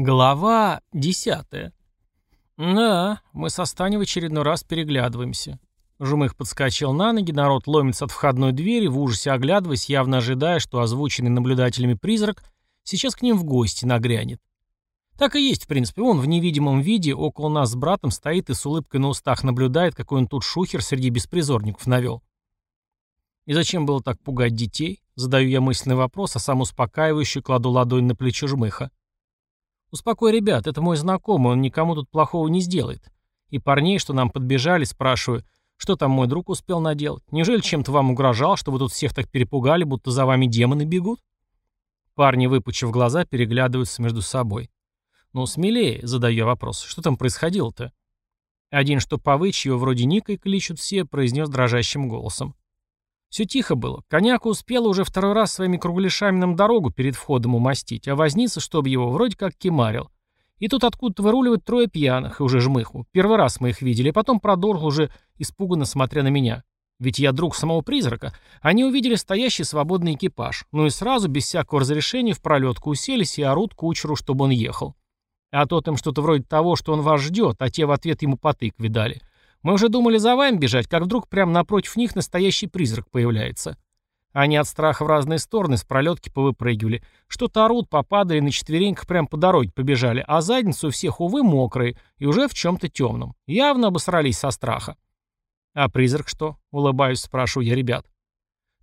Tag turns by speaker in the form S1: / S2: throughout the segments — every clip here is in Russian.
S1: Глава десятая. Да, мы со Станей в очередной раз переглядываемся. Жумых подскочил на ноги, народ ломится от входной двери, в ужасе оглядываясь, явно ожидая, что озвученный наблюдателями призрак сейчас к ним в гости нагрянет. Так и есть, в принципе, он в невидимом виде около нас с братом стоит и с улыбкой на устах наблюдает, какой он тут шухер среди беспризорников навел. И зачем было так пугать детей? Задаю я мысленный вопрос, а сам успокаивающий кладу ладонь на плечо жмыха. «Успокой, ребят, это мой знакомый, он никому тут плохого не сделает». И парней, что нам подбежали, спрашиваю, что там мой друг успел наделать? Неужели чем-то вам угрожал, что вы тут всех так перепугали, будто за вами демоны бегут? Парни, выпучив глаза, переглядываются между собой. Ну, смелее, задаю вопрос. Что там происходило-то? Один, что повыч, его вроде Никой кличут все, произнес дрожащим голосом. Все тихо было. Коняка успела уже второй раз своими кругляшами нам дорогу перед входом умастить, а возница, чтобы его, вроде как кемарил. И тут откуда-то выруливают трое пьяных, и уже жмыху. Первый раз мы их видели, а потом продолжил уже, испуганно смотря на меня. Ведь я друг самого призрака. Они увидели стоящий свободный экипаж. Ну и сразу, без всякого разрешения, в пролетку уселись и орут кучеру, чтобы он ехал. А тот им что-то вроде того, что он вас ждет, а те в ответ ему потык видали. Мы уже думали за вами бежать, как вдруг прямо напротив них настоящий призрак появляется. Они от страха в разные стороны с пролетки повыпрыгивали. Что-то орут, попадали, на четвереньках прямо по дороге побежали, а задницу у всех, увы, мокрые и уже в чем-то темном. Явно обосрались со страха. «А призрак что?» — улыбаюсь, спрашиваю я ребят.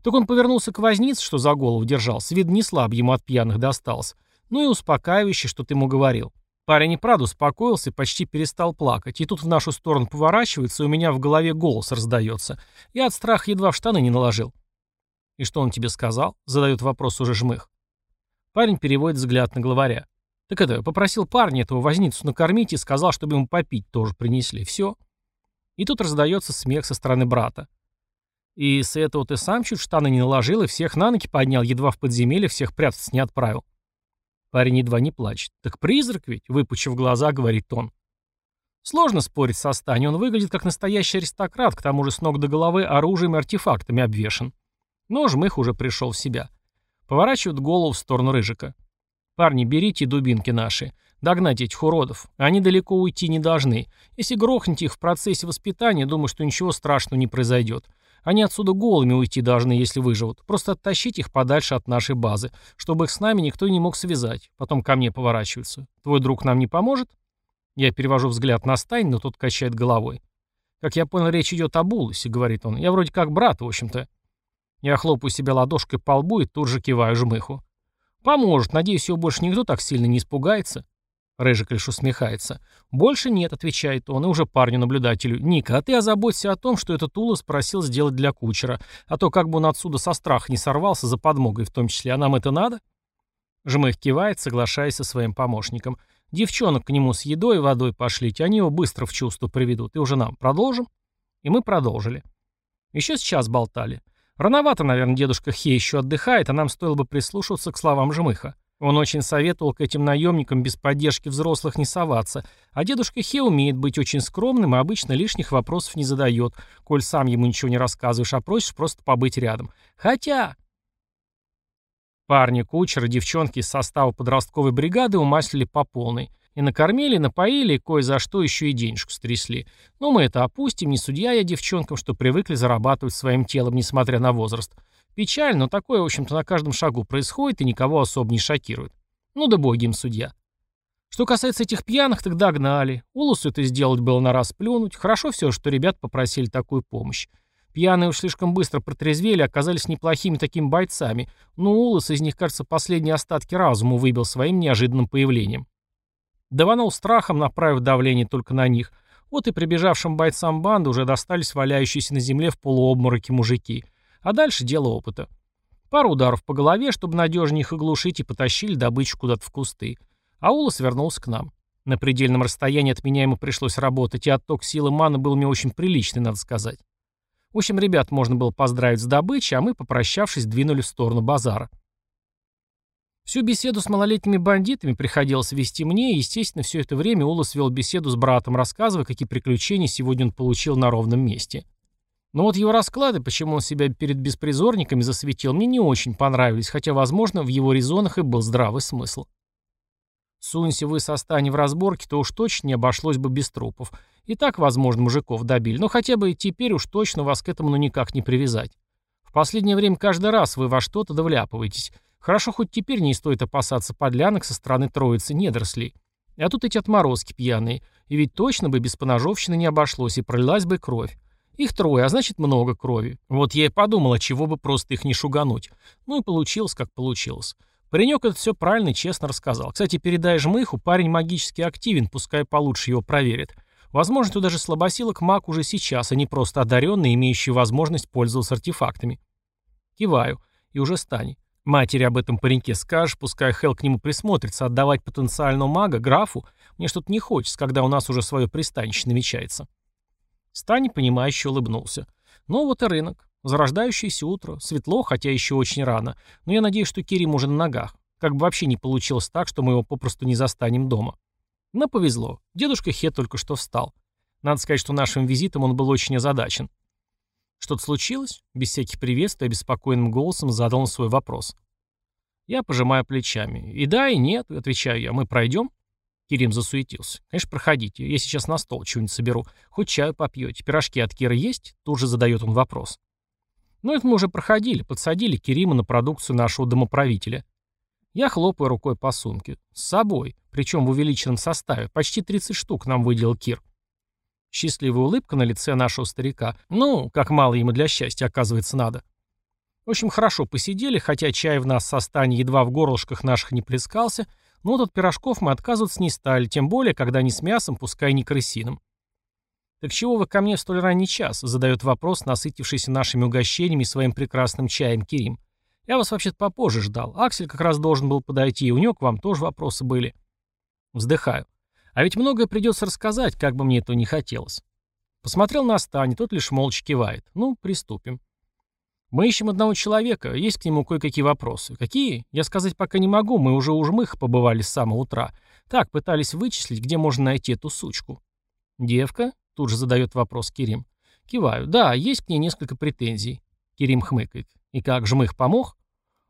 S1: Так он повернулся к вознице, что за голову держался. Вид не слаб, ему от пьяных достался. Ну и успокаивающе, что ты ему говорил. Парень и правда успокоился и почти перестал плакать. И тут в нашу сторону поворачивается, и у меня в голове голос раздается. Я от страха едва в штаны не наложил. «И что он тебе сказал?» — задает вопрос уже жмых. Парень переводит взгляд на главаря. «Так это, попросил парня этого возницу накормить и сказал, чтобы ему попить тоже принесли. Все». И тут раздается смех со стороны брата. «И с этого ты сам чуть штаны не наложил и всех на ноги поднял, едва в подземелье всех прятаться не отправил». Парень едва не плачет. «Так призрак ведь?» — выпучив глаза, говорит он. Сложно спорить со Стани, он выглядит как настоящий аристократ, к тому же с ног до головы оружием и артефактами обвешан. Но жмых уже пришел в себя. Поворачивает голову в сторону Рыжика. «Парни, берите дубинки наши. Догнать этих уродов. Они далеко уйти не должны. Если грохнете их в процессе воспитания, думаю, что ничего страшного не произойдет. Они отсюда голыми уйти должны, если выживут. Просто оттащить их подальше от нашей базы, чтобы их с нами никто не мог связать. Потом ко мне поворачиваются. Твой друг нам не поможет? Я перевожу взгляд на Стайн, но тот качает головой. Как я понял, речь идет об Улусе, говорит он. Я вроде как брат, в общем-то. Я хлопаю себя ладошкой по лбу и тут же киваю жмыху. Поможет, надеюсь, его больше никто так сильно не испугается. Рыжик лишь усмехается. «Больше нет», — отвечает он, и уже парню-наблюдателю. «Ника, а ты озаботься о том, что этот Улас просил сделать для кучера, а то как бы он отсюда со страха не сорвался за подмогой в том числе, а нам это надо?» Жмых кивает, соглашаясь со своим помощником. «Девчонок к нему с едой и водой пошлите, они его быстро в чувство приведут, и уже нам продолжим?» И мы продолжили. Еще сейчас болтали. Рановато, наверное, дедушка Хе еще отдыхает, а нам стоило бы прислушиваться к словам Жмыха. Он очень советовал к этим наемникам без поддержки взрослых не соваться, а дедушка Хе умеет быть очень скромным и обычно лишних вопросов не задает, коль сам ему ничего не рассказываешь, а просишь просто побыть рядом. Хотя... Парни, кучеры, девчонки из состава подростковой бригады умаслили по полной. И накормили, напоили, и кое за что еще и денежку стрясли. Но мы это опустим, не судья я девчонкам, что привыкли зарабатывать своим телом, несмотря на возраст. Печально, но такое, в общем-то, на каждом шагу происходит и никого особо не шокирует. Ну да боги им судья. Что касается этих пьяных, так догнали. Улусу это сделать было на раз плюнуть. Хорошо все, что ребят попросили такую помощь. Пьяные уж слишком быстро протрезвели, оказались неплохими такими бойцами, но Улус из них, кажется, последние остатки разума выбил своим неожиданным появлением. Даванул страхом, направив давление только на них. Вот и прибежавшим бойцам банды уже достались валяющиеся на земле в полуобмороке мужики – а дальше дело опыта. Пару ударов по голове, чтобы надежнее их оглушить, и потащили добычу куда-то в кусты. А Улас вернулся к нам. На предельном расстоянии от меня ему пришлось работать, и отток силы маны был мне очень приличный, надо сказать. В общем, ребят можно было поздравить с добычей, а мы, попрощавшись, двинули в сторону базара. Всю беседу с малолетними бандитами приходилось вести мне, и, естественно, все это время Улас вел беседу с братом, рассказывая, какие приключения сегодня он получил на ровном месте. Но вот его расклады, почему он себя перед беспризорниками засветил, мне не очень понравились, хотя, возможно, в его резонах и был здравый смысл. Сунься вы со стани в разборке, то уж точно не обошлось бы без трупов. И так, возможно, мужиков добили, но хотя бы теперь уж точно вас к этому ну никак не привязать. В последнее время каждый раз вы во что-то довляпываетесь. Хорошо, хоть теперь не стоит опасаться подлянок со стороны троицы недорослей. А тут эти отморозки пьяные. И ведь точно бы без поножовщины не обошлось, и пролилась бы кровь. Их трое, а значит много крови. Вот я и подумала, чего бы просто их не шугануть. Ну и получилось, как получилось. Паренек это все правильно и честно рассказал. Кстати, передай жмыху, парень магически активен, пускай получше его проверит. Возможно, что даже слабосилок маг уже сейчас, а не просто одаренный, имеющий возможность пользоваться артефактами. Киваю. И уже стань. Матери об этом пареньке скажешь, пускай Хел к нему присмотрится, отдавать потенциального мага, графу, мне что-то не хочется, когда у нас уже свое пристанище намечается. Стань, понимающе улыбнулся. Ну вот и рынок. Зарождающееся утро. Светло, хотя еще очень рано. Но я надеюсь, что Кирим уже на ногах. Как бы вообще не получилось так, что мы его попросту не застанем дома. Но повезло. Дедушка Хе только что встал. Надо сказать, что нашим визитом он был очень озадачен. «Что-то случилось?» Без всяких приветствий, обеспокоенным голосом задал он свой вопрос. Я пожимаю плечами. «И да, и нет», — отвечаю я. «Мы пройдем?» Кирим засуетился. «Конечно, проходите. Я сейчас на стол чего-нибудь соберу. Хоть чаю попьете. Пирожки от Кира есть?» Тут же задает он вопрос. «Ну, это мы уже проходили. Подсадили Кирима на продукцию нашего домоправителя. Я хлопаю рукой по сумке. С собой. Причем в увеличенном составе. Почти 30 штук нам выделил Кир. Счастливая улыбка на лице нашего старика. Ну, как мало ему для счастья, оказывается, надо. В общем, хорошо посидели, хотя чай в нас со стани едва в горлышках наших не плескался, но от пирожков мы отказываться не стали, тем более, когда не с мясом, пускай не крысиным. «Так чего вы ко мне в столь ранний час?» — задает вопрос, насытившийся нашими угощениями и своим прекрасным чаем Кирим. «Я вас вообще-то попозже ждал. Аксель как раз должен был подойти, и у него к вам тоже вопросы были». Вздыхаю. А ведь многое придется рассказать, как бы мне этого не хотелось. Посмотрел на Стани, тот лишь молча кивает. Ну, приступим. Мы ищем одного человека, есть к нему кое-какие вопросы. Какие? Я сказать пока не могу, мы уже у жмых побывали с самого утра. Так, пытались вычислить, где можно найти эту сучку. Девка? Тут же задает вопрос Кирим. Киваю. Да, есть к ней несколько претензий. Кирим хмыкает. И как, жмых помог?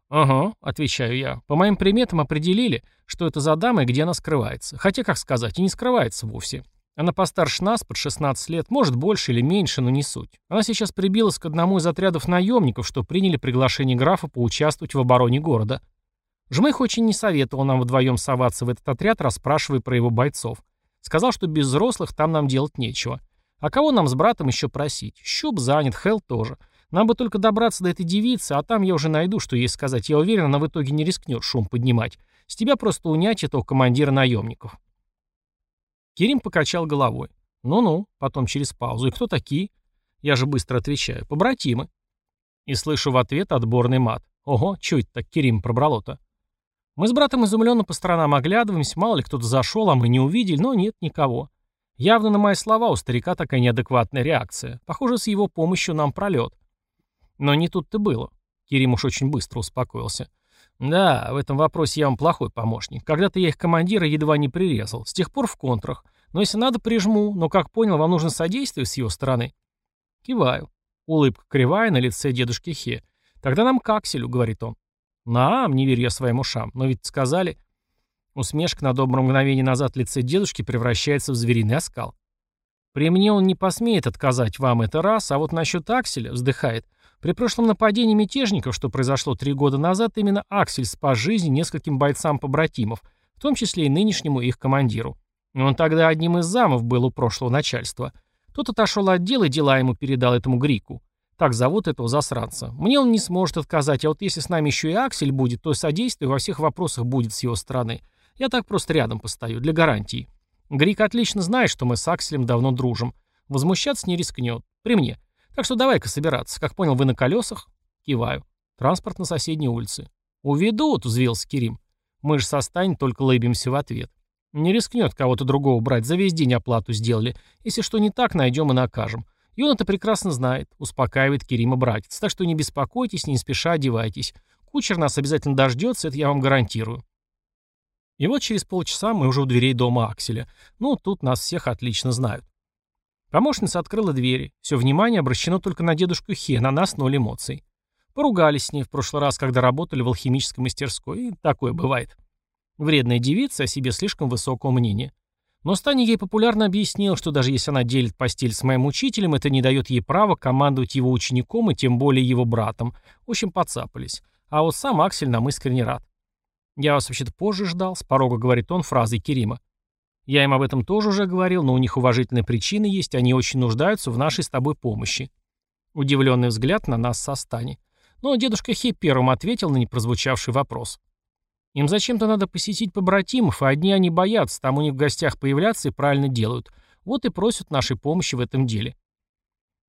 S1: «Ага», — отвечаю я. «По моим приметам определили, что это за дама и где она скрывается. Хотя, как сказать, и не скрывается вовсе. Она постарше нас, под 16 лет, может больше или меньше, но не суть. Она сейчас прибилась к одному из отрядов наемников, что приняли приглашение графа поучаствовать в обороне города. Жмых очень не советовал нам вдвоем соваться в этот отряд, расспрашивая про его бойцов. Сказал, что без взрослых там нам делать нечего. А кого нам с братом еще просить? Щуп занят, Хелл тоже. Нам бы только добраться до этой девицы, а там я уже найду, что ей сказать. Я уверен, она в итоге не рискнет шум поднимать. С тебя просто унять этого командира наемников. Кирим покачал головой. Ну-ну, потом через паузу. И кто такие? Я же быстро отвечаю. Побратимы. И слышу в ответ отборный мат. Ого, чё это так Кирим пробрало-то? Мы с братом изумленно по сторонам оглядываемся, мало ли кто-то зашел, а мы не увидели, но нет никого. Явно на мои слова у старика такая неадекватная реакция. Похоже, с его помощью нам пролет. Но не тут-то было. Кирим уж очень быстро успокоился. Да, в этом вопросе я вам плохой помощник. Когда-то я их командира едва не прирезал. С тех пор в контрах. Но если надо, прижму. Но, как понял, вам нужно содействие с его стороны. Киваю. Улыбка кривая на лице дедушки Хе. Тогда нам к Акселю, говорит он. Нам, не верю я своим ушам. Но ведь сказали... Усмешка на доброе мгновение назад лице дедушки превращается в звериный оскал. При мне он не посмеет отказать вам это раз, а вот насчет Акселя, вздыхает, при прошлом нападении мятежников, что произошло три года назад, именно Аксель спас жизнь нескольким бойцам-побратимов, в том числе и нынешнему их командиру. Он тогда одним из замов был у прошлого начальства. Тот отошел от дела и дела ему передал этому Грику. Так зовут этого засранца. Мне он не сможет отказать, а вот если с нами еще и Аксель будет, то содействие во всех вопросах будет с его стороны. Я так просто рядом постою, для гарантии. Грик отлично знает, что мы с Акселем давно дружим. Возмущаться не рискнет. При мне. Так что давай-ка собираться. Как понял, вы на колесах? Киваю. Транспорт на соседней улице. Уведут, взвился Кирим. Мы же со Стань только лыбимся в ответ. Не рискнет кого-то другого брать, за весь день оплату сделали. Если что не так, найдем и накажем. И он это прекрасно знает, успокаивает Кирима братец. Так что не беспокойтесь, не спеша одевайтесь. Кучер нас обязательно дождется, это я вам гарантирую. И вот через полчаса мы уже у дверей дома Акселя. Ну, тут нас всех отлично знают. Помощница открыла двери. Все внимание обращено только на дедушку Хе, на нас ноль эмоций. Поругались с ней в прошлый раз, когда работали в алхимической мастерской, и такое бывает. Вредная девица о себе слишком высокого мнения. Но Стани ей популярно объяснил, что даже если она делит постель с моим учителем, это не дает ей права командовать его учеником и тем более его братом. В общем, подцапались. А вот сам Аксель нам искренне рад. «Я вас вообще-то позже ждал», — с порога говорит он фразой Керима. «Я им об этом тоже уже говорил, но у них уважительные причины есть, они очень нуждаются в нашей с тобой помощи». Удивленный взгляд на нас со Стани. Но дедушка Хей первым ответил на непрозвучавший вопрос. Им зачем-то надо посетить побратимов, а одни они боятся, там у них в гостях появляться и правильно делают. Вот и просят нашей помощи в этом деле.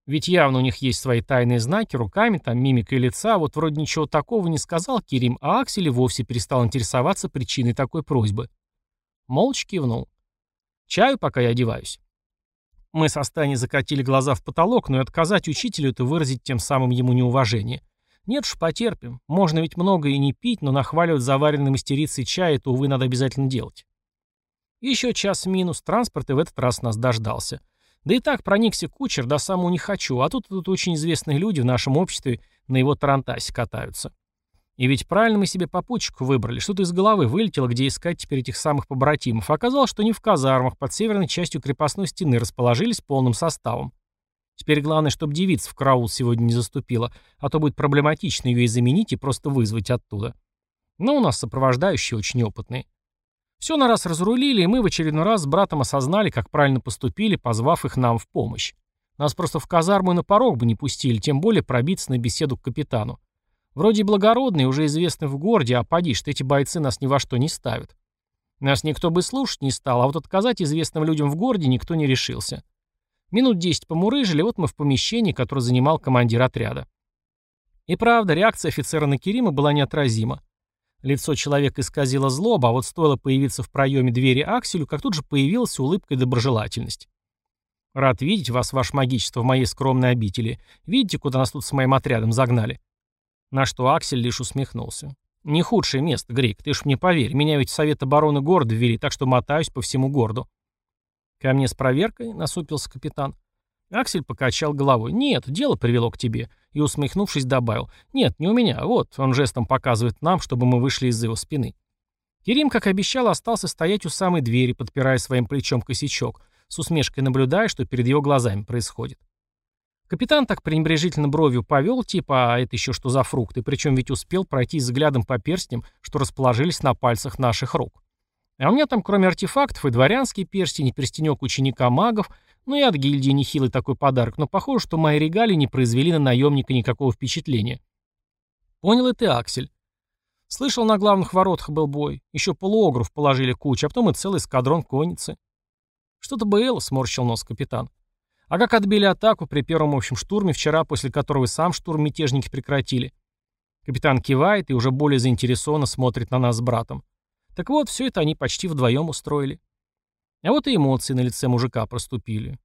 S1: Ведь явно у них есть свои тайные знаки, руками, там мимика лица, вот вроде ничего такого не сказал Кирим, а Аксель вовсе перестал интересоваться причиной такой просьбы. Молча кивнул. Чаю, пока я одеваюсь. Мы со Стани закатили глаза в потолок, но и отказать учителю — это выразить тем самым ему неуважение. Нет уж, потерпим. Можно ведь много и не пить, но нахваливать заваренной мастерицей чай — это, увы, надо обязательно делать. Еще час минус, транспорт и в этот раз нас дождался. Да и так проникся кучер, до самого не хочу, а тут, тут очень известные люди в нашем обществе на его тарантасе катаются. И ведь правильно мы себе попутчику выбрали, что-то из головы вылетело, где искать теперь этих самых побратимов. Оказалось, что не в казармах, под северной частью крепостной стены расположились полным составом. Теперь главное, чтобы девица в караул сегодня не заступила, а то будет проблематично ее и заменить, и просто вызвать оттуда. Но у нас сопровождающие очень опытные. Все на раз разрулили, и мы в очередной раз с братом осознали, как правильно поступили, позвав их нам в помощь. Нас просто в казарму и на порог бы не пустили, тем более пробиться на беседу к капитану. Вроде благородные, уже известны в городе, а поди, что эти бойцы нас ни во что не ставят. Нас никто бы слушать не стал, а вот отказать известным людям в городе никто не решился. Минут десять помурыжили, вот мы в помещении, которое занимал командир отряда. И правда, реакция офицера на Керима была неотразима. Лицо человека исказило злоба, а вот стоило появиться в проеме двери Акселю, как тут же появилась улыбка и доброжелательность. «Рад видеть вас, ваше магичество, в моей скромной обители. Видите, куда нас тут с моим отрядом загнали?» На что Аксель лишь усмехнулся. «Не худшее место, Грейк, ты ж мне поверь. Меня ведь Совет обороны города ввели, так что мотаюсь по всему городу». «Ко мне с проверкой?» — насупился капитан. Аксель покачал головой. «Нет, дело привело к тебе». И, усмехнувшись, добавил. «Нет, не у меня. Вот». Он жестом показывает нам, чтобы мы вышли из-за его спины. Керим, как обещал, остался стоять у самой двери, подпирая своим плечом косячок, с усмешкой наблюдая, что перед его глазами происходит. Капитан так пренебрежительно бровью повел, типа, а это еще что за фрукты, причем ведь успел пройти взглядом по перстням, что расположились на пальцах наших рук. А у меня там, кроме артефактов, и дворянский перстень, и перстенек ученика магов, ну и от гильдии нехилый такой подарок, но похоже, что мои регалии не произвели на наемника никакого впечатления. Понял это Аксель. Слышал, на главных воротах был бой. Еще полуогров положили кучу, а потом и целый эскадрон конницы. Что-то было, сморщил нос капитан. А как отбили атаку при первом общем штурме вчера, после которого сам штурм мятежники прекратили? Капитан кивает и уже более заинтересованно смотрит на нас с братом. Так вот, все это они почти вдвоем устроили. А вот и эмоции на лице мужика проступили.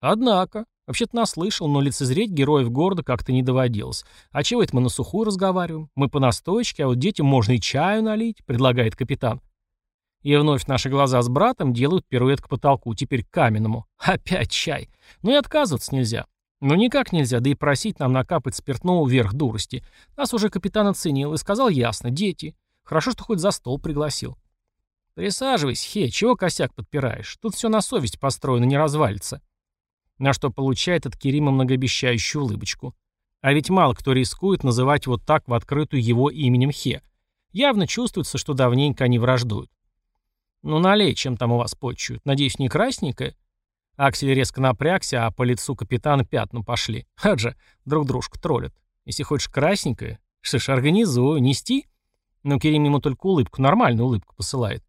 S1: Однако, вообще-то наслышал, но лицезреть героев города как-то не доводилось. А чего это мы на сухую разговариваем? Мы по настойчике, а вот детям можно и чаю налить, предлагает капитан. И вновь наши глаза с братом делают пируэт к потолку, теперь к каменному. Опять чай. Ну и отказываться нельзя. Ну никак нельзя, да и просить нам накапать спиртного вверх дурости. Нас уже капитан оценил и сказал ясно, дети. Хорошо, что хоть за стол пригласил. «Присаживайся, Хе, чего косяк подпираешь? Тут все на совесть построено, не развалится». На что получает от Керима многообещающую улыбочку. А ведь мало кто рискует называть вот так в открытую его именем Хе. Явно чувствуется, что давненько они враждуют. «Ну налей, чем там у вас почуют. Надеюсь, не красненькое?» Аксель резко напрягся, а по лицу капитана пятна пошли. Хаджа, друг дружку троллят. Если хочешь красненькое, что ж, организую, нести? Но Керим ему только улыбку, нормальную улыбку посылает.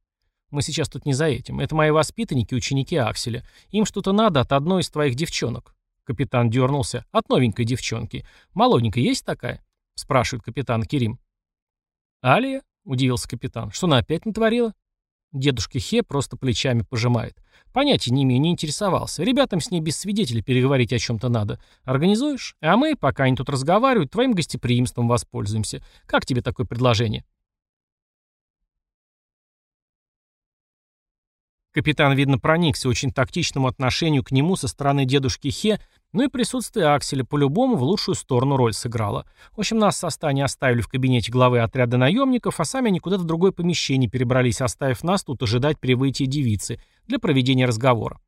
S1: Мы сейчас тут не за этим. Это мои воспитанники, ученики Акселя. Им что-то надо от одной из твоих девчонок. Капитан дернулся. От новенькой девчонки. Молоденькая есть такая? Спрашивает капитан Керим. Алия? Удивился капитан. Что она опять натворила? Дедушка Хе просто плечами пожимает. Понятия не имею, не интересовался. Ребятам с ней без свидетелей переговорить о чем-то надо. Организуешь? А мы, пока они тут разговаривают, твоим гостеприимством воспользуемся. Как тебе такое предложение? Капитан, видно, проникся очень тактичному отношению к нему со стороны дедушки Хе, ну и присутствие Акселя по-любому в лучшую сторону роль сыграло. В общем, нас со Стани оставили в кабинете главы отряда наемников, а сами они куда-то в другое помещение перебрались, оставив нас тут ожидать прибытия девицы для проведения разговора.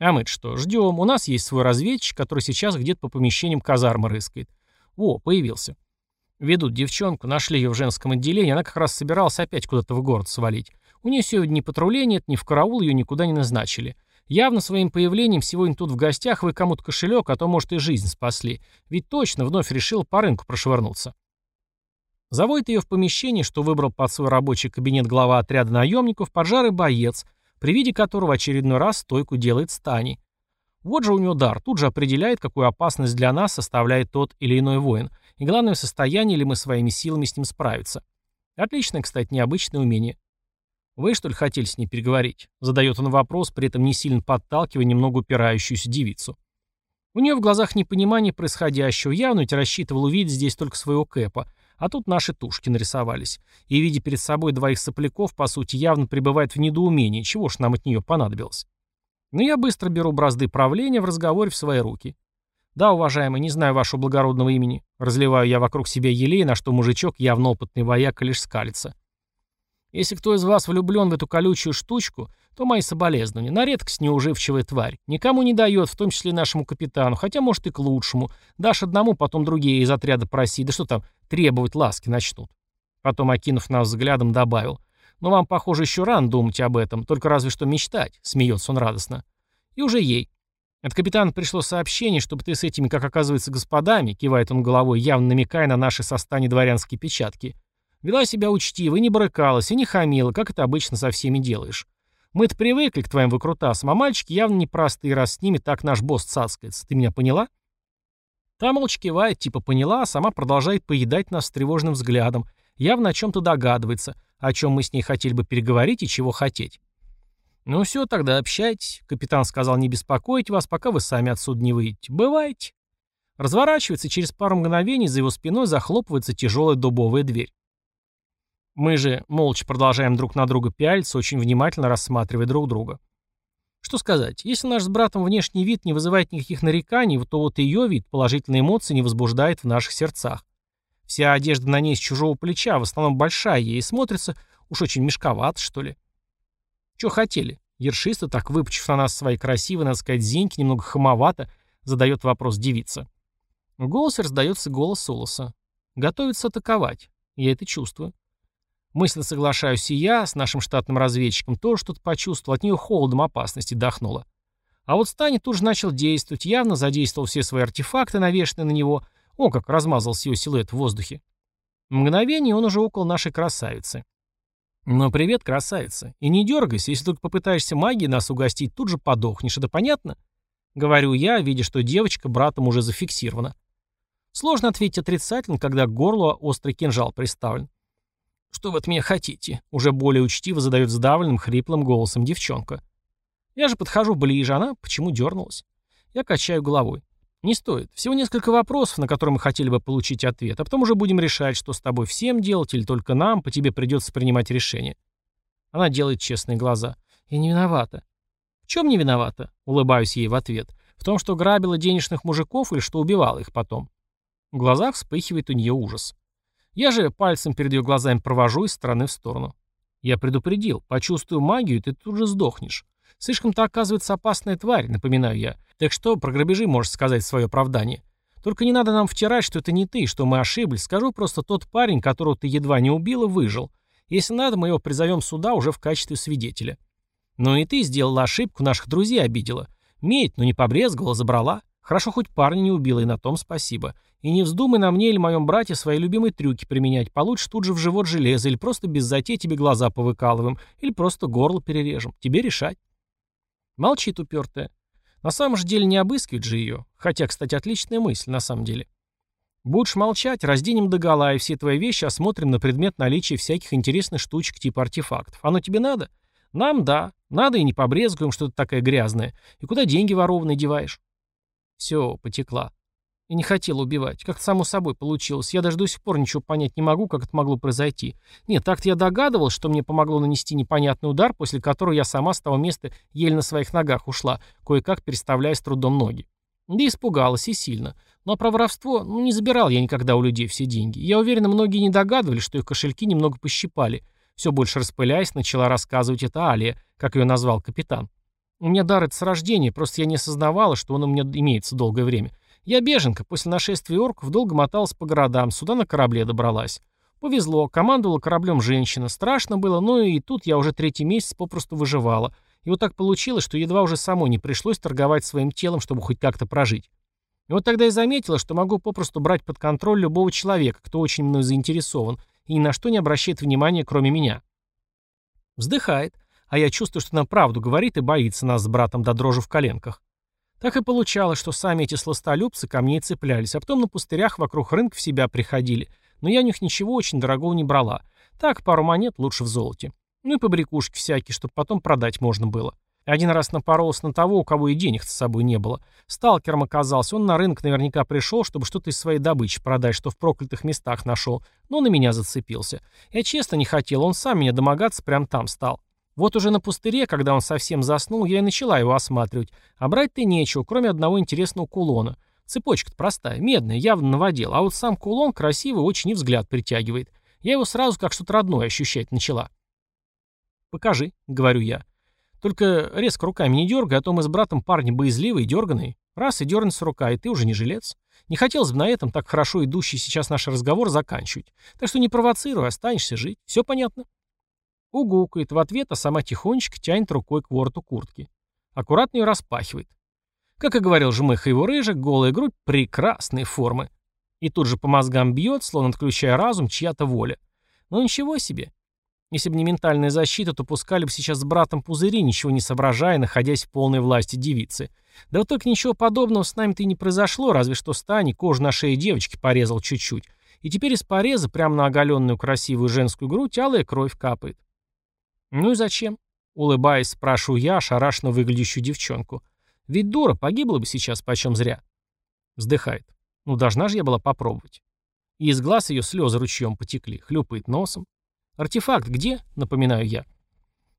S1: А мы что, ждем, у нас есть свой разведчик, который сейчас где-то по помещениям казармы рыскает. Во, появился. Ведут девчонку, нашли ее в женском отделении, она как раз собиралась опять куда-то в город свалить. У нее сегодня ни патрулей нет, ни в караул ее никуда не назначили. Явно своим появлением сегодня тут в гостях вы кому-то кошелек, а то, может, и жизнь спасли. Ведь точно вновь решил по рынку прошвырнуться. Заводит ее в помещение, что выбрал под свой рабочий кабинет глава отряда наемников, поджарый боец, при виде которого очередной раз стойку делает стани. Вот же у него дар, тут же определяет, какую опасность для нас составляет тот или иной воин, и главное, в состоянии ли мы своими силами с ним справиться. Отличное, кстати, необычное умение. «Вы, что ли, хотели с ней переговорить?» Задает он вопрос, при этом не сильно подталкивая немного упирающуюся девицу. У нее в глазах непонимание происходящего, явно ведь рассчитывал увидеть здесь только своего Кэпа, а тут наши тушки нарисовались. И, видя перед собой двоих сопляков, по сути, явно пребывает в недоумении, чего ж нам от нее понадобилось. Но я быстро беру бразды правления в разговоре в свои руки. «Да, уважаемый, не знаю вашего благородного имени». Разливаю я вокруг себя елей, на что мужичок, явно опытный вояка, лишь скалится. Если кто из вас влюблен в эту колючую штучку, то мои соболезнования. На редкость неуживчивая тварь. Никому не дает, в том числе нашему капитану, хотя, может, и к лучшему. Дашь одному, потом другие из отряда проси. Да что там, требовать ласки начнут. Потом, окинув нас взглядом, добавил. Но вам, похоже, еще рано думать об этом, только разве что мечтать, смеется он радостно. И уже ей. От капитана пришло сообщение, чтобы ты с этими, как оказывается, господами, кивает он головой, явно намекая на наши состане дворянские печатки, Вела себя учтиво и не брыкалась, и не хамила, как это обычно со всеми делаешь. Мы-то привыкли к твоим выкрутасам, а мальчики явно непростые, раз с ними так наш босс цацкается. Ты меня поняла?» Та молча кивает, типа поняла, а сама продолжает поедать нас с тревожным взглядом, явно о чем-то догадывается, о чем мы с ней хотели бы переговорить и чего хотеть. «Ну все, тогда общайтесь», — капитан сказал не беспокоить вас, пока вы сами отсюда не выйдете. Бывайте. Разворачивается, через пару мгновений за его спиной захлопывается тяжелая дубовая дверь. Мы же молча продолжаем друг на друга пялиться, очень внимательно рассматривая друг друга. Что сказать, если наш с братом внешний вид не вызывает никаких нареканий, то вот ее вид положительные эмоции не возбуждает в наших сердцах. Вся одежда на ней с чужого плеча, в основном большая ей, смотрится уж очень мешковато, что ли. Что хотели? Ершиста, так выпучив на нас свои красивые, надо сказать, зеньки, немного хамовато, задает вопрос девица. В голосе раздается голос Солоса. Готовится атаковать. Я это чувствую. Мысленно соглашаюсь и я, с нашим штатным разведчиком, тоже что-то почувствовал, от нее холодом опасности дохнуло. А вот Стани тут же начал действовать, явно задействовал все свои артефакты, навешанные на него. О, как размазался ее силуэт в воздухе. Мгновение он уже около нашей красавицы. «Ну, привет, красавица. И не дергайся, если только попытаешься магией нас угостить, тут же подохнешь, это понятно?» Говорю я, видя, что девочка братом уже зафиксирована. Сложно ответить отрицательно, когда к горлу острый кинжал приставлен. «Что вы от меня хотите?» — уже более учтиво задает сдавленным, хриплым голосом девчонка. Я же подхожу ближе, она почему дернулась? Я качаю головой. Не стоит. Всего несколько вопросов, на которые мы хотели бы получить ответ, а потом уже будем решать, что с тобой всем делать или только нам, по тебе придется принимать решение. Она делает честные глаза. Я не виновата. В чем не виновата? Улыбаюсь ей в ответ. В том, что грабила денежных мужиков или что убивала их потом. В глазах вспыхивает у нее ужас. Я же пальцем перед ее глазами провожу из стороны в сторону. Я предупредил, почувствую магию, ты тут же сдохнешь. Слишком-то оказывается опасная тварь, напоминаю я. Так что про грабежи можешь сказать свое оправдание. Только не надо нам втирать, что это не ты, что мы ошиблись. Скажу просто, тот парень, которого ты едва не убила, выжил. Если надо, мы его призовем сюда уже в качестве свидетеля. Но и ты сделала ошибку, наших друзей обидела. Медь, но не побрезговала, забрала. Хорошо, хоть парня не убила, и на том спасибо. И не вздумай на мне или моем брате свои любимые трюки применять. Получишь тут же в живот железо, или просто без затей тебе глаза повыкалываем, или просто горло перережем. Тебе решать. Молчит упертая. На самом же деле не обыскивать же ее. Хотя, кстати, отличная мысль, на самом деле. Будешь молчать, разденем догола, и все твои вещи осмотрим на предмет наличия всяких интересных штучек типа артефактов. Оно тебе надо? Нам да. Надо и не побрезгуем, что то такая грязная. И куда деньги ворованные деваешь? Все, потекла. И не хотел убивать. Как-то само собой получилось. Я даже до сих пор ничего понять не могу, как это могло произойти. Нет, так-то я догадывался, что мне помогло нанести непонятный удар, после которого я сама с того места еле на своих ногах ушла, кое-как переставляя с трудом ноги. Да испугалась и сильно. Но про воровство, ну, не забирал я никогда у людей все деньги. Я уверен, многие не догадывались, что их кошельки немного пощипали. Все больше распыляясь, начала рассказывать это Алия, как ее назвал капитан. У меня дар это с рождения, просто я не осознавала, что он у меня имеется долгое время. Я беженка, после нашествия орков долго моталась по городам, сюда на корабле добралась. Повезло, командовала кораблем женщина, страшно было, но и тут я уже третий месяц попросту выживала. И вот так получилось, что едва уже самой не пришлось торговать своим телом, чтобы хоть как-то прожить. И вот тогда я заметила, что могу попросту брать под контроль любого человека, кто очень мной заинтересован, и ни на что не обращает внимания, кроме меня. Вздыхает, а я чувствую, что она правду говорит и боится нас с братом до дрожи в коленках. Так и получалось, что сами эти сластолюбцы ко мне и цеплялись, а потом на пустырях вокруг рынка в себя приходили, но я у них ничего очень дорогого не брала. Так, пару монет лучше в золоте. Ну и побрякушки всякие, чтобы потом продать можно было. Один раз напоролся на того, у кого и денег с собой не было. Сталкером оказался, он на рынок наверняка пришел, чтобы что-то из своей добычи продать, что в проклятых местах нашел, но на меня зацепился. Я честно не хотел, он сам меня домогаться прям там стал. Вот уже на пустыре, когда он совсем заснул, я и начала его осматривать. А брать-то нечего, кроме одного интересного кулона. Цепочка-то простая, медная, явно новодел, а вот сам кулон красивый, очень и взгляд притягивает. Я его сразу как что-то родное ощущать начала. «Покажи», — говорю я. Только резко руками не дергай, а то мы с братом парни боязливые, дерганые. Раз и дернется рука, и ты уже не жилец. Не хотелось бы на этом так хорошо идущий сейчас наш разговор заканчивать. Так что не провоцируй, останешься жить. Все понятно? Угукает в ответ, а сама тихонечко тянет рукой к вороту куртки. Аккуратно ее распахивает. Как и говорил жмыха его рыжик, голая грудь прекрасной формы. И тут же по мозгам бьет, словно отключая разум, чья-то воля. Но ничего себе. Если бы не ментальная защита, то пускали бы сейчас с братом пузыри, ничего не соображая, находясь в полной власти девицы. Да вот только ничего подобного с нами-то и не произошло, разве что Стани кожу на шее девочки порезал чуть-чуть. И теперь из пореза прямо на оголенную красивую женскую грудь алая кровь капает. «Ну и зачем?» — улыбаясь, спрашиваю я ошарашенно выглядящую девчонку. «Ведь дура, погибла бы сейчас почем зря». Вздыхает. «Ну, должна же я была попробовать». И из глаз ее слезы ручьем потекли, хлюпает носом. «Артефакт где?» — напоминаю я.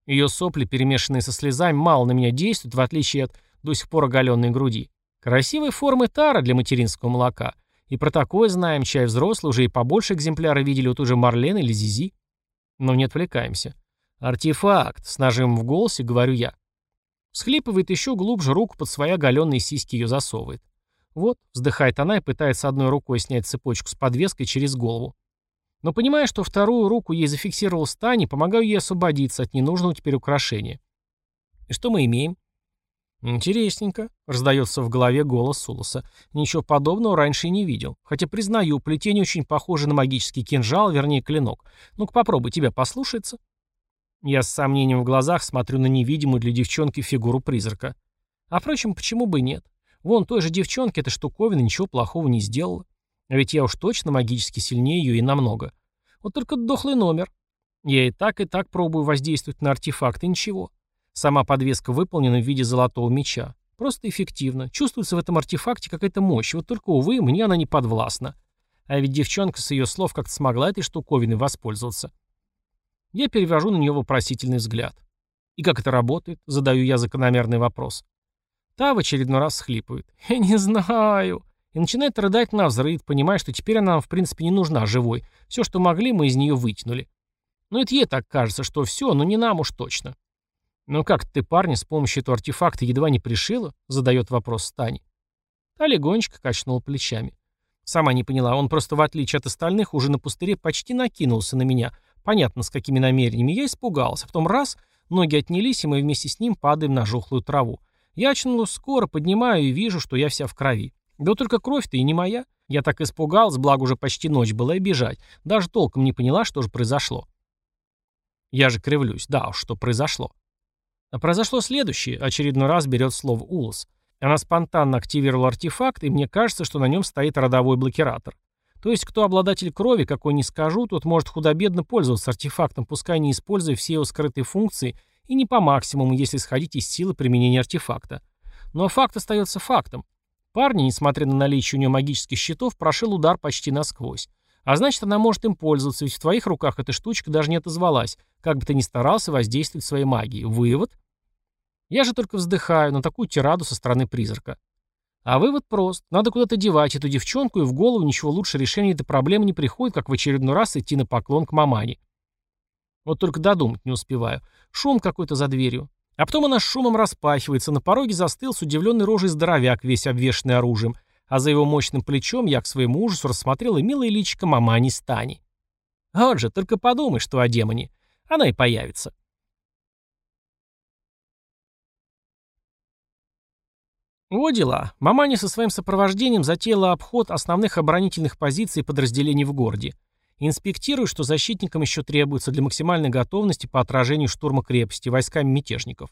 S1: Ее сопли, перемешанные со слезами, мало на меня действуют, в отличие от до сих пор оголенной груди. Красивой формы тара для материнского молока. И про такое знаем, чай взрослый, уже и побольше экземпляры видели у той же Марлен или Зизи. Но не отвлекаемся. «Артефакт!» — с нажимом в голосе говорю я. Схлипывает еще глубже, руку под свои оголенные сиськи ее засовывает. Вот, вздыхает она и пытается одной рукой снять цепочку с подвеской через голову. Но понимая, что вторую руку ей зафиксировал Стани, помогаю ей освободиться от ненужного теперь украшения. И что мы имеем? «Интересненько», — раздается в голове голос Сулоса. «Ничего подобного раньше и не видел. Хотя, признаю, плетение очень похоже на магический кинжал, вернее, клинок. Ну-ка попробуй, тебя послушается». Я с сомнением в глазах смотрю на невидимую для девчонки фигуру призрака. А впрочем, почему бы нет? Вон той же девчонке эта штуковина ничего плохого не сделала. А ведь я уж точно магически сильнее ее и намного. Вот только дохлый номер. Я и так, и так пробую воздействовать на артефакт, и ничего. Сама подвеска выполнена в виде золотого меча. Просто эффективно. Чувствуется в этом артефакте какая-то мощь. Вот только, увы, мне она не подвластна. А ведь девчонка с ее слов как-то смогла этой штуковиной воспользоваться. Я перевожу на нее вопросительный взгляд. И как это работает? Задаю я закономерный вопрос. Та в очередной раз схлипывает. Я не знаю и начинает рыдать на взрыв, понимая, что теперь она нам в принципе не нужна живой. Все, что могли, мы из нее вытянули. Но это ей так кажется, что все, но не нам уж точно. «Ну как ты, парня, с помощью этого артефакта едва не пришила?» — задает вопрос Стани. Та легонечко качнула плечами. Сама не поняла, он просто, в отличие от остальных, уже на пустыре почти накинулся на меня. Понятно, с какими намерениями. Я испугался. Потом раз, ноги отнялись, и мы вместе с ним падаем на жухлую траву. Я очнулась скоро, поднимаю и вижу, что я вся в крови. Да только кровь-то и не моя. Я так испугался, благо уже почти ночь была, и бежать. Даже толком не поняла, что же произошло. Я же кривлюсь. Да уж, что произошло. А произошло следующее. Очередной раз берет слово Улас. Она спонтанно активировала артефакт, и мне кажется, что на нем стоит родовой блокиратор. То есть, кто обладатель крови, какой не скажу, тот может худо-бедно пользоваться артефактом, пускай не используя все его скрытые функции и не по максимуму, если сходить из силы применения артефакта. Но факт остается фактом. Парни, несмотря на наличие у нее магических щитов, прошил удар почти насквозь. А значит, она может им пользоваться, ведь в твоих руках эта штучка даже не отозвалась, как бы ты ни старался воздействовать своей магией. Вывод? Я же только вздыхаю на такую тираду со стороны призрака. А вывод прост. Надо куда-то девать эту девчонку, и в голову ничего лучше решения этой проблемы не приходит, как в очередной раз идти на поклон к мамане. Вот только додумать не успеваю. Шум какой-то за дверью. А потом она с шумом распахивается, на пороге застыл с удивленной рожей здоровяк, весь обвешанный оружием, а за его мощным плечом я к своему ужасу рассмотрел и милое личико мамани Стани. Вот же, только подумай, что о демоне. Она и появится. Вот дела. Мамани со своим сопровождением затеяла обход основных оборонительных позиций подразделений в городе. Инспектирует, что защитникам еще требуется для максимальной готовности по отражению штурма крепости войсками мятежников.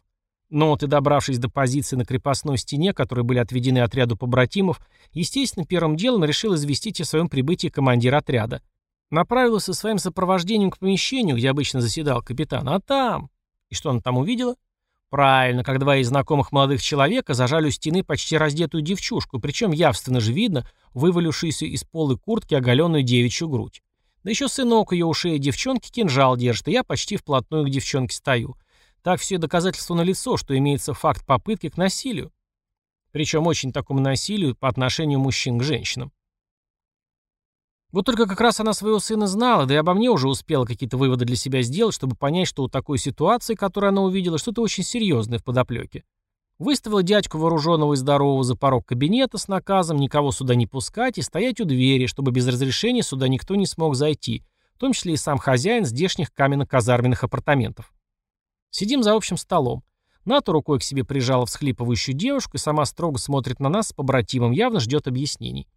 S1: Но вот и добравшись до позиции на крепостной стене, которые были отведены отряду побратимов, естественно, первым делом решил известить о своем прибытии командир отряда. Направился со своим сопровождением к помещению, где обычно заседал капитан, а там... И что она там увидела? Правильно, как два из знакомых молодых человека зажали у стены почти раздетую девчушку, причем явственно же видно вывалившуюся из полой куртки оголенную девичью грудь. Да еще сынок ее у шеи девчонки кинжал держит, и я почти вплотную к девчонке стою. Так все доказательства налицо, что имеется факт попытки к насилию. Причем очень такому насилию по отношению мужчин к женщинам. Вот только как раз она своего сына знала, да и обо мне уже успела какие-то выводы для себя сделать, чтобы понять, что у такой ситуации, которую она увидела, что-то очень серьезное в подоплеке. Выставила дядьку вооруженного и здорового за порог кабинета с наказом никого сюда не пускать и стоять у двери, чтобы без разрешения сюда никто не смог зайти, в том числе и сам хозяин здешних каменно-казарменных апартаментов. Сидим за общим столом. Ната рукой к себе прижала всхлипывающую девушку и сама строго смотрит на нас с побратимом, явно ждет объяснений.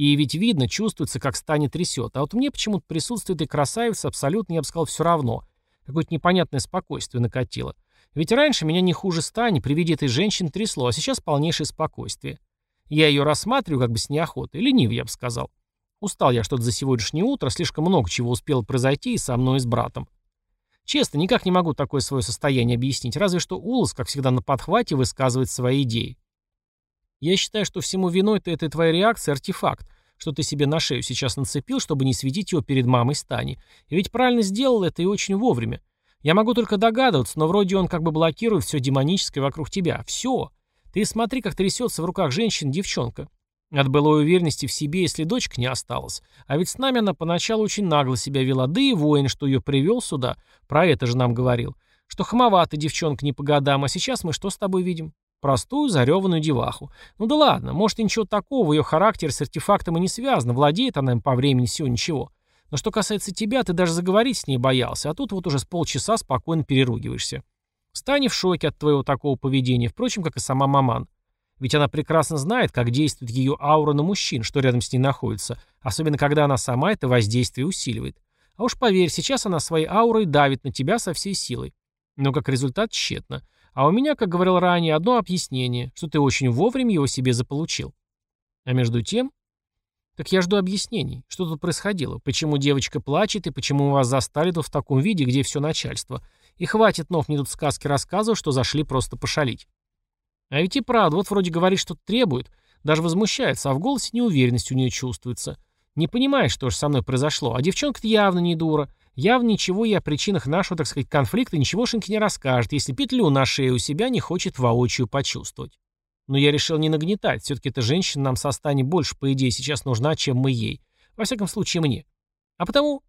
S1: И ведь видно, чувствуется, как станет трясет. А вот мне почему-то присутствие этой красавицы абсолютно, я бы сказал, все равно. Какое-то непонятное спокойствие накатило. Ведь раньше меня не хуже стани при виде этой женщины трясло, а сейчас полнейшее спокойствие. Я ее рассматриваю как бы с неохотой. Ленив, я бы сказал. Устал я что-то за сегодняшнее утро, слишком много чего успело произойти и со мной, и с братом. Честно, никак не могу такое свое состояние объяснить, разве что Улас, как всегда на подхвате, высказывает свои идеи. Я считаю, что всему виной-то этой твоей реакции артефакт, что ты себе на шею сейчас нацепил, чтобы не светить его перед мамой Стани. И ведь правильно сделал это и очень вовремя. Я могу только догадываться, но вроде он как бы блокирует все демоническое вокруг тебя. Все. Ты смотри, как трясется в руках женщин девчонка. От былой уверенности в себе, если дочка не осталась. А ведь с нами она поначалу очень нагло себя вела, да и воин, что ее привел сюда, про это же нам говорил. Что хамовата девчонка не по годам, а сейчас мы что с тобой видим? Простую, зареванную деваху. Ну да ладно, может и ничего такого, ее характер с артефактом и не связан, владеет она им по времени всего ничего. Но что касается тебя, ты даже заговорить с ней боялся, а тут вот уже с полчаса спокойно переругиваешься. Стань в шоке от твоего такого поведения, впрочем, как и сама маман. Ведь она прекрасно знает, как действует ее аура на мужчин, что рядом с ней находится, особенно когда она сама это воздействие усиливает. А уж поверь, сейчас она своей аурой давит на тебя со всей силой. Но как результат тщетно. А у меня, как говорил ранее, одно объяснение, что ты очень вовремя его себе заполучил. А между тем... Так я жду объяснений. Что тут происходило? Почему девочка плачет и почему вас застали тут в таком виде, где все начальство? И хватит нов мне тут сказки рассказывать, что зашли просто пошалить. А ведь и правда, вот вроде говорит, что требует, даже возмущается, а в голосе неуверенность у нее чувствуется. Не понимает, что же со мной произошло, а девчонка-то явно не дура. Явно ничего ей о причинах нашего, так сказать, конфликта ничегошеньки не расскажет, если петлю на шее у себя не хочет воочию почувствовать. Но я решил не нагнетать, все-таки эта женщина нам со Стани больше, по идее, сейчас нужна, чем мы ей. Во всяком случае, мне. А потому...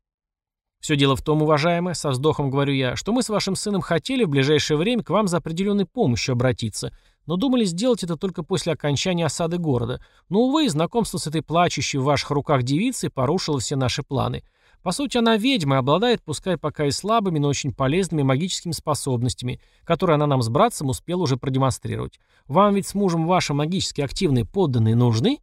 S1: Все дело в том, уважаемая, со вздохом говорю я, что мы с вашим сыном хотели в ближайшее время к вам за определенной помощью обратиться, но думали сделать это только после окончания осады города. Но, увы, знакомство с этой плачущей в ваших руках девицей порушило все наши планы. По сути, она ведьма и обладает, пускай пока и слабыми, но очень полезными магическими способностями, которые она нам с братцем успела уже продемонстрировать. Вам ведь с мужем ваши магически активные подданные нужны?»